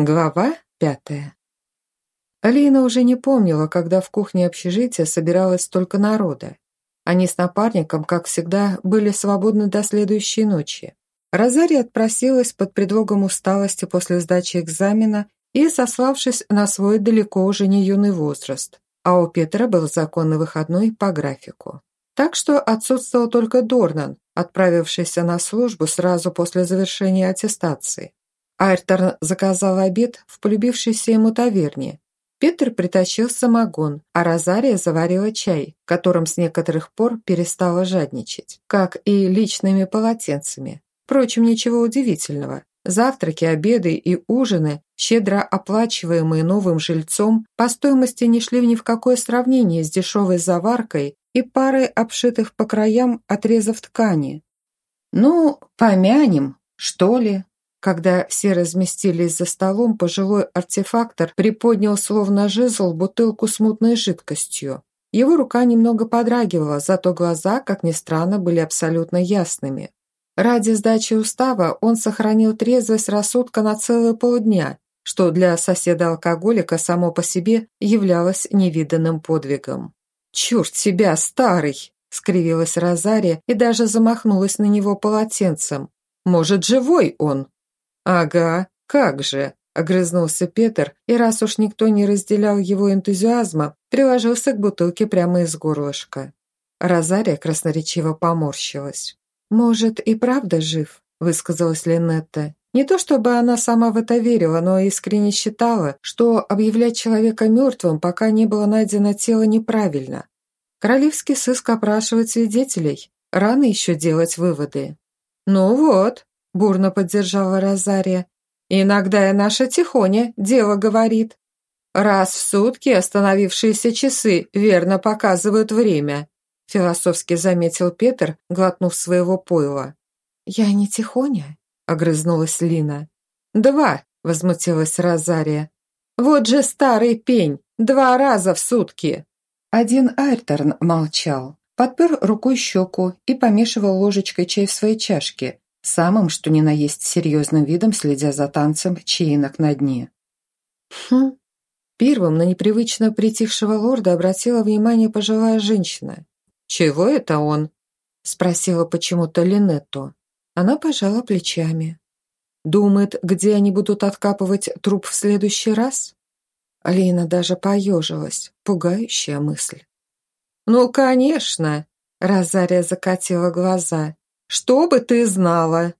Глава пятая. Алина уже не помнила, когда в кухне общежития собиралось столько народа. Они с напарником, как всегда, были свободны до следующей ночи. Розария отпросилась под предлогом усталости после сдачи экзамена и сославшись на свой далеко уже не юный возраст, а у Петра был законный выходной по графику. Так что отсутствовал только Дорнан, отправившийся на службу сразу после завершения аттестации. Айрторн заказал обед в полюбившейся ему таверне. Петр притащил самогон, а Розария заварила чай, которым с некоторых пор перестала жадничать, как и личными полотенцами. Впрочем, ничего удивительного. Завтраки, обеды и ужины, щедро оплачиваемые новым жильцом, по стоимости не шли ни в какое сравнение с дешевой заваркой и парой обшитых по краям отрезов ткани. «Ну, помянем, что ли?» Когда все разместились за столом, пожилой артефактор приподнял словно жезл бутылку с мутной жидкостью. Его рука немного подрагивала, зато глаза, как ни странно, были абсолютно ясными. Ради сдачи устава он сохранил трезвость рассудка на целые полдня, что для соседа-алкоголика само по себе являлось невиданным подвигом. «Черт себя, старый!» – скривилась Розария и даже замахнулась на него полотенцем. «Может, живой он?» «Ага, как же!» – огрызнулся Петр, и раз уж никто не разделял его энтузиазма, приложился к бутылке прямо из горлышка. Розария красноречиво поморщилась. «Может, и правда жив?» – высказалась Линетта. Не то чтобы она сама в это верила, но искренне считала, что объявлять человека мертвым, пока не было найдено тело, неправильно. Королевский сыск опрашивает свидетелей. Рано еще делать выводы. «Ну вот», бурно поддержала Розария. «Иногда и наша Тихоня дело говорит. Раз в сутки остановившиеся часы верно показывают время», философски заметил Петр, глотнув своего пойла. «Я не Тихоня», — огрызнулась Лина. «Два», — возмутилась Розария. «Вот же старый пень, два раза в сутки». Один Айрторн молчал, подпер рукой щеку и помешивал ложечкой чай в своей чашке, самым, что ни на есть серьезным видом, следя за танцем чаинок на дне. Хм. Первым на непривычно притихшего лорда обратила внимание пожилая женщина. «Чего это он?» – спросила почему-то Линетту. Она пожала плечами. «Думает, где они будут откапывать труп в следующий раз?» Алина даже поежилась. Пугающая мысль. «Ну, конечно!» – Розария закатила глаза. Чтобы ты знала,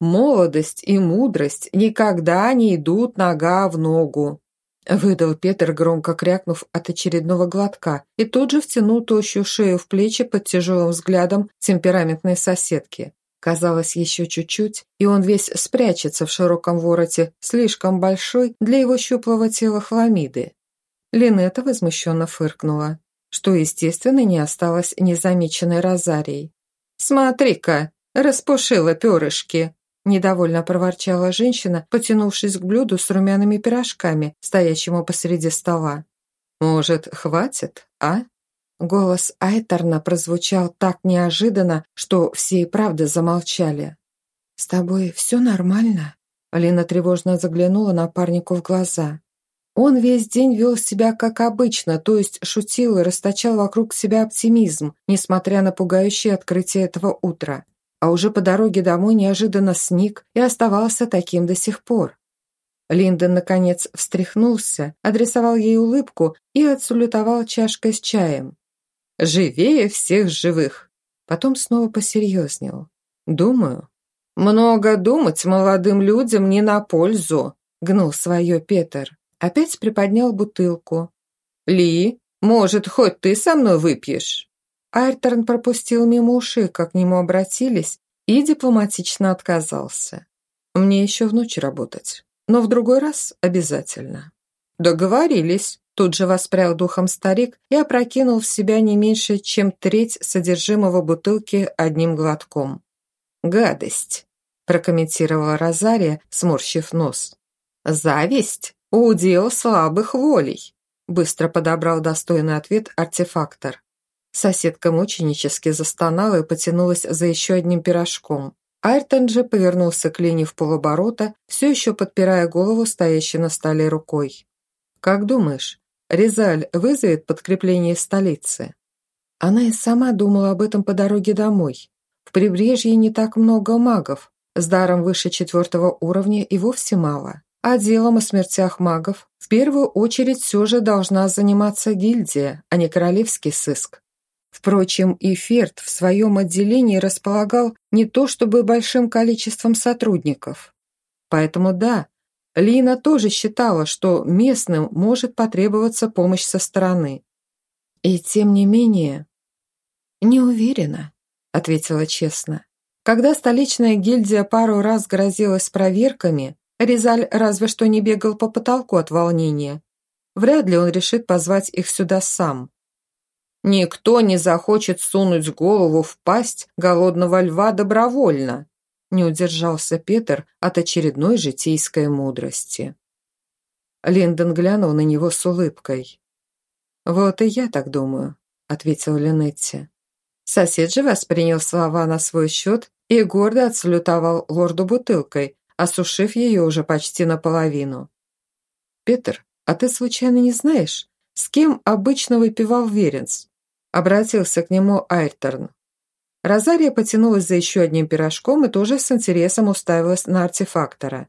молодость и мудрость никогда не идут нога в ногу. Выдал Петр, громко крякнув от очередного глотка, и тут же втянул тощую шею в плечи под тяжелым взглядом темпераментной соседки. Казалось, еще чуть-чуть, и он весь спрячется в широком вороте, слишком большой для его щуплого тела хламиды. Линета возмущенно фыркнула, что, естественно, не осталось незамеченной Розарией. «Смотри-ка, распушила перышки!» Недовольно проворчала женщина, потянувшись к блюду с румяными пирожками, стоящему посреди стола. «Может, хватит, а?» Голос Айтерна прозвучал так неожиданно, что все и правда замолчали. «С тобой все нормально?» Алина тревожно заглянула напарнику в глаза. Он весь день вел себя как обычно, то есть шутил и расточал вокруг себя оптимизм, несмотря на пугающее открытие этого утра. А уже по дороге домой неожиданно сник и оставался таким до сих пор. Линдон, наконец, встряхнулся, адресовал ей улыбку и отсулютовал чашкой с чаем. «Живее всех живых!» Потом снова посерьезнел. «Думаю». «Много думать молодым людям не на пользу», — гнул свое Петер. Опять приподнял бутылку. «Ли, может, хоть ты со мной выпьешь?» Айрторн пропустил мимо ушей, как к нему обратились, и дипломатично отказался. «Мне еще в ночь работать, но в другой раз обязательно». «Договорились», Тут же воспрял духом старик и опрокинул в себя не меньше, чем треть содержимого бутылки одним глотком. «Гадость», – прокомментировала Розария, сморщив нос. «Зависть «Удел слабых волей», – быстро подобрал достойный ответ артефактор. Соседка мученически застонала и потянулась за еще одним пирожком. Айртон же повернулся к Лене в полоборота, все еще подпирая голову стоящей на столе рукой. «Как думаешь, Резаль вызовет подкрепление столицы?» Она и сама думала об этом по дороге домой. В прибрежье не так много магов, с даром выше четвертого уровня и вовсе мало. А делом о смертях магов в первую очередь все же должна заниматься гильдия, а не королевский сыск. Впрочем, и Ферд в своем отделении располагал не то чтобы большим количеством сотрудников. Поэтому да, Лина тоже считала, что местным может потребоваться помощь со стороны. И тем не менее... «Не уверена», — ответила честно. Когда столичная гильдия пару раз грозилась проверками, Резаль разве что не бегал по потолку от волнения. Вряд ли он решит позвать их сюда сам. Никто не захочет сунуть голову в пасть голодного льва добровольно, не удержался Петр от очередной житейской мудрости. Линдон глянул на него с улыбкой. «Вот и я так думаю», — ответил Линетти. Сосед же воспринял слова на свой счет и гордо отсалютовал лорду бутылкой, осушив ее уже почти наполовину. «Петр, а ты случайно не знаешь, с кем обычно выпивал Веренс?» Обратился к нему Айрторн. Розария потянулась за еще одним пирожком и тоже с интересом уставилась на артефактора.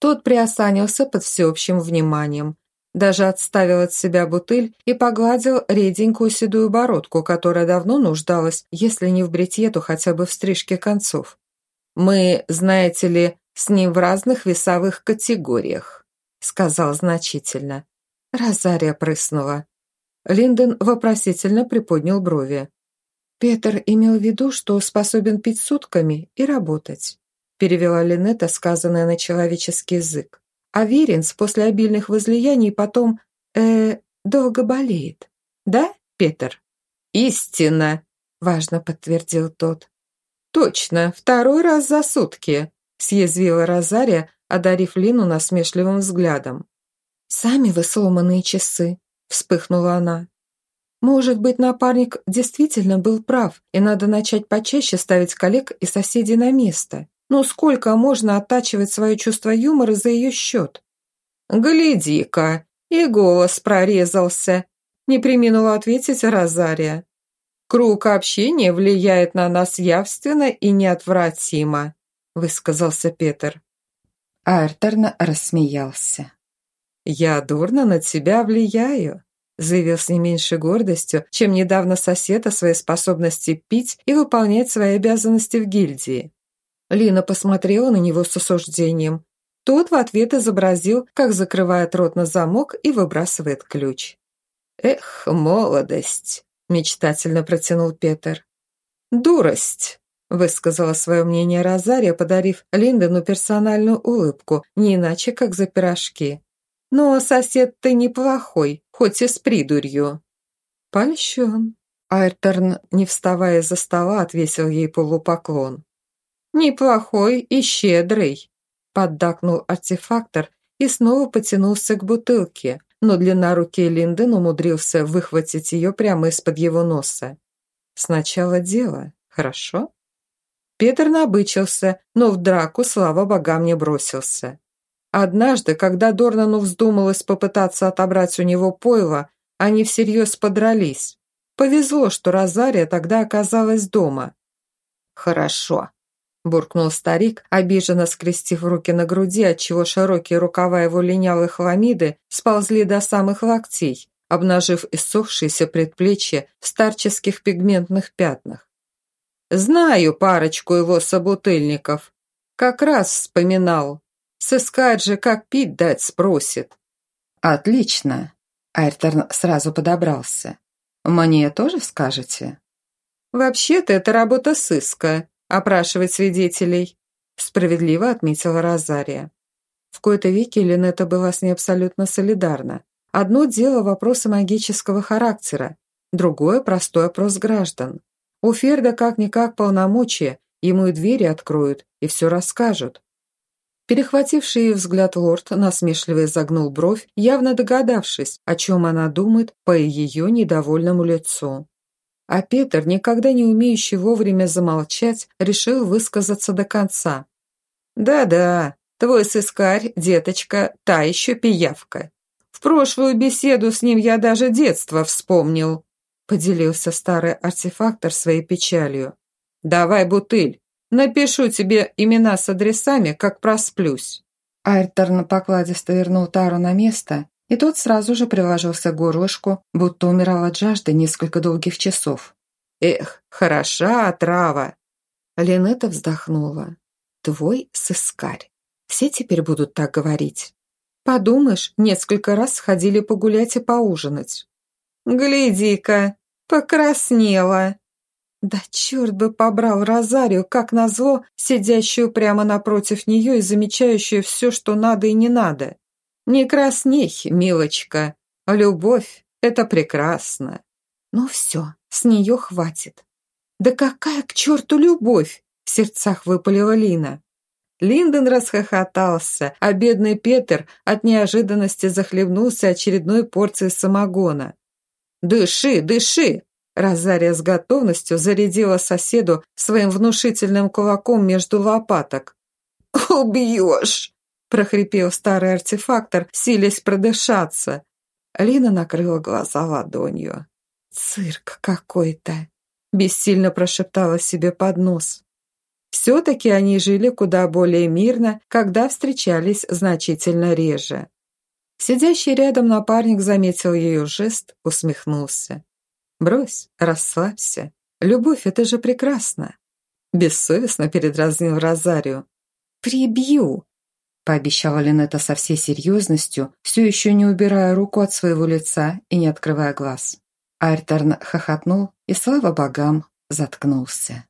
Тот приосанился под всеобщим вниманием, даже отставил от себя бутыль и погладил реденькую седую бородку, которая давно нуждалась, если не в бритье, то хотя бы в стрижке концов. «Мы, знаете ли, с ним в разных весовых категориях», сказал значительно. Розария прыснула. Линдон вопросительно приподнял брови. «Петр имел в виду, что способен пить сутками и работать», перевела Линета сказанное на человеческий язык. «А Веренс после обильных возлияний потом, э, долго болеет. Да, Петр?» «Истина», — важно подтвердил тот. «Точно, второй раз за сутки», — съязвила Розария, одарив Лину насмешливым взглядом. «Сами вы сломанные часы», вспыхнула она. Может быть, напарник действительно был прав, и надо начать почаще ставить коллег и соседей на место. Но сколько можно оттачивать свое чувство юмора за ее счет? «Гляди-ка!» И голос прорезался. Не приминула ответить Розария. «Круг общения влияет на нас явственно и неотвратимо», высказался Петр. Айрторн рассмеялся. «Я дурно на тебя влияю», заявил с не меньшей гордостью, чем недавно сосед о своей способности пить и выполнять свои обязанности в гильдии. Лина посмотрела на него с осуждением. Тот в ответ изобразил, как закрывает рот на замок и выбрасывает ключ. «Эх, молодость!» – мечтательно протянул Петер. «Дурость!» – высказала свое мнение Розария, подарив Линдону персональную улыбку, не иначе, как за пирожки. Но сосед ты неплохой, хоть и с придурью». «Польщен». Айрторн, не вставая за стола, отвесил ей полупоклон. «Неплохой и щедрый», – поддакнул артефактор и снова потянулся к бутылке, но длина руки Линден умудрился выхватить ее прямо из-под его носа. «Сначала дело, хорошо?» Петр набычился, но в драку, слава богам, не бросился. Однажды, когда Дорнану вздумалось попытаться отобрать у него пойло, они всерьез подрались. Повезло, что Розария тогда оказалась дома. «Хорошо», – буркнул старик, обиженно скрестив руки на груди, отчего широкие рукава его линялой хламиды сползли до самых локтей, обнажив иссохшиеся предплечья в старческих пигментных пятнах. «Знаю парочку его собутыльников. Как раз вспоминал. Сыскать же, как пить дать спросит». «Отлично!» Айрторн сразу подобрался. «Мне тоже скажете?» «Вообще-то это работа сыска, опрашивать свидетелей», справедливо отметила Розария. В кои-то веки Линета была с ней абсолютно солидарна. Одно дело вопросы магического характера, другое – простой опрос граждан. У Ферда как-никак полномочия, ему и двери откроют, и все расскажут. Перехвативший взгляд лорд насмешливо изогнул бровь, явно догадавшись, о чем она думает по ее недовольному лицу. А Петр, никогда не умеющий вовремя замолчать, решил высказаться до конца. «Да-да, твой сыскарь, деточка, та еще пиявка. В прошлую беседу с ним я даже детство вспомнил», поделился старый артефактор своей печалью. «Давай бутыль, напишу тебе имена с адресами, как просплюсь». Айрторн покладисто вернул Тару на место, и тот сразу же приложился к горлышку, будто умирал от жажды несколько долгих часов. «Эх, хороша отрава!» Ленета вздохнула. «Твой сыскарь. Все теперь будут так говорить. Подумаешь, несколько раз сходили погулять и поужинать». «Гляди-ка, покраснела!» Да черт бы побрал Розарию, как назло, сидящую прямо напротив нее и замечающую все, что надо и не надо. Не красней, милочка. Любовь — это прекрасно. Ну все, с нее хватит. Да какая к черту любовь? В сердцах выпалила Лина. Линдон расхохотался, а бедный Петер от неожиданности захлебнулся очередной порцией самогона. «Дыши, дыши!» Розария с готовностью зарядила соседу своим внушительным кулаком между лопаток. «Убьешь!» – прохрипел старый артефактор, силясь продышаться. Лина накрыла глаза ладонью. «Цирк какой-то!» – бессильно прошептала себе под нос. Все-таки они жили куда более мирно, когда встречались значительно реже. Сидящий рядом напарник заметил ее жест, усмехнулся. Брось, расслабься. Любовь — это же прекрасно. Бессовестно передразнил Розарию. «Прибью!» — пообещала Линетта со всей серьезностью, все еще не убирая руку от своего лица и не открывая глаз. Айрторн хохотнул и, слава богам, заткнулся.